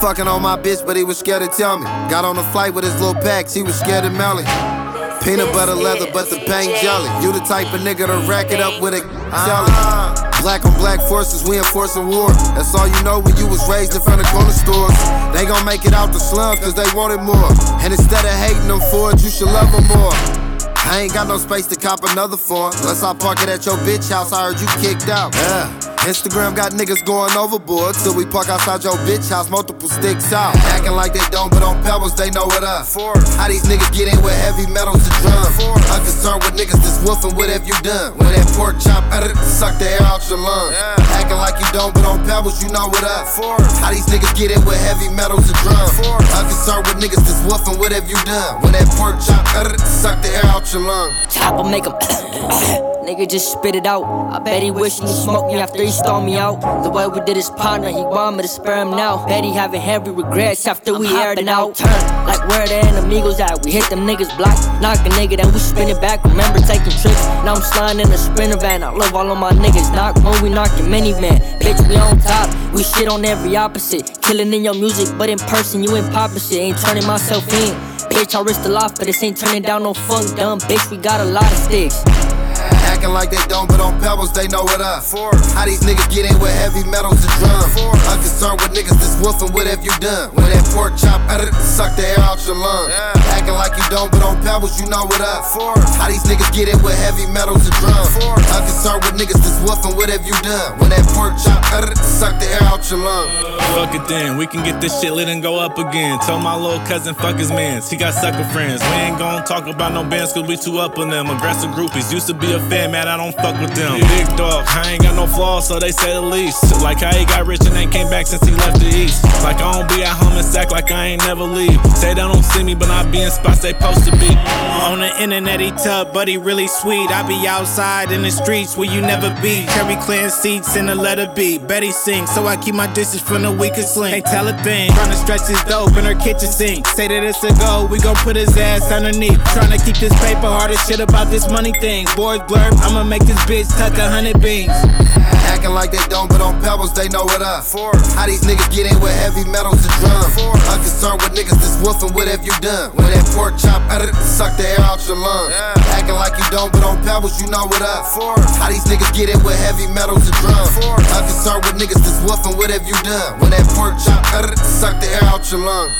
fucking on my bitch, but he was scared to tell me. Got on a flight with his little packs, he was scared mail it. Peanut butter leather, but the pain jelly. You the type of nigga to rack it up with a jelly. Black on black forces, we enforcing war. That's all you know when you was raised in front of corner stores. They gon' make it out the slums cause they wanted more. And instead of hating them for it, you should love them more. I ain't got no space to cop another phone. Unless I park it at your bitch house, I heard you kicked out. Yeah. Instagram got niggas going overboard. Till we park outside your bitch house, multiple sticks out. Acting like they don't, but on pebbles, they know it up. How these niggas get in with heavy metals and drums? I'm concerned with niggas that's woofing, what have you done? When that pork chop, edit, suck the air out your lungs. Acting like you don't, but on pebbles, you know it up. How these niggas get it with heavy metals and drums? I'm concerned with niggas that's woofing, what have you done? When that pork chop, edit, suck the air out your lungs. Chopper make him. Nigga just spit it out. I bet he wish he smoked me after he stole me out. The way we did his partner, he want me to spare him now. Bet he having heavy regrets after we aired it out. Turn like where the enemigos at? We hit them niggas block, knock a nigga, then we spin it back. Remember taking trips? Now I'm sliding in a sprinter van. I love all of my niggas. Knock when we knock your minivan. Bitch, we on top. We shit on every opposite. Killing in your music, but in person you ain't poppin' shit. Ain't turning myself in. Bitch, I risked a lot, but this ain't turning down no funk, dumb bitch. We got a lot of sticks. Acting like they don't, but on pebbles, they know it up. How these niggas get in with heavy metals and drums? I'm concerned with niggas that's woofing, what have you done? When that pork chop, suck the air out your lungs. You don't, but on pebbles, you know it up. For how these niggas get it with heavy metals and drums? I'm concerned with niggas that's woofing, what have you done? When that pork chop, edit, suck the air out your lungs. Fuck it then, we can get this shit lit and go up again. Tell my little cousin, fuck his mans. He got sucker friends. We ain't gon' talk about no bands cause we too up on them. Aggressive groupies. Used to be a fan, man, I don't fuck with them. Big dog, I ain't got no flaws, so they say the least. Like how he got rich and ain't came back since he left the east. Like I don't be at home and sack like I ain't never leave. Say they don't see me, but I be in spots they supposed to be. On the internet, he tough, but he really sweet. I be outside in the streets where you never be. Cherry clearing seats in the letter B. Betty sing, so I keep my distance from the weakest link. Ain't tell a thing. Tryna stretch his dope in her kitchen sink. Say that it's a go, we gon' put his ass underneath. Tryna keep this paper hard as shit about this money thing. Boys blurb, I'ma make this bitch tuck a hundred beans. Acting like they don't, but on pebbles, they know it up. How these niggas get in with heavy metals and drums? I'm concerned with niggas that's woofing, what have you done? When that pork chop, edit, suck the air out your lungs. Acting like you don't, but on pebbles, you know it up. How these niggas get in with heavy metals and drums? I'm concerned with niggas that's woofing, what have you done? When that pork chop, edit, suck the air out your lungs.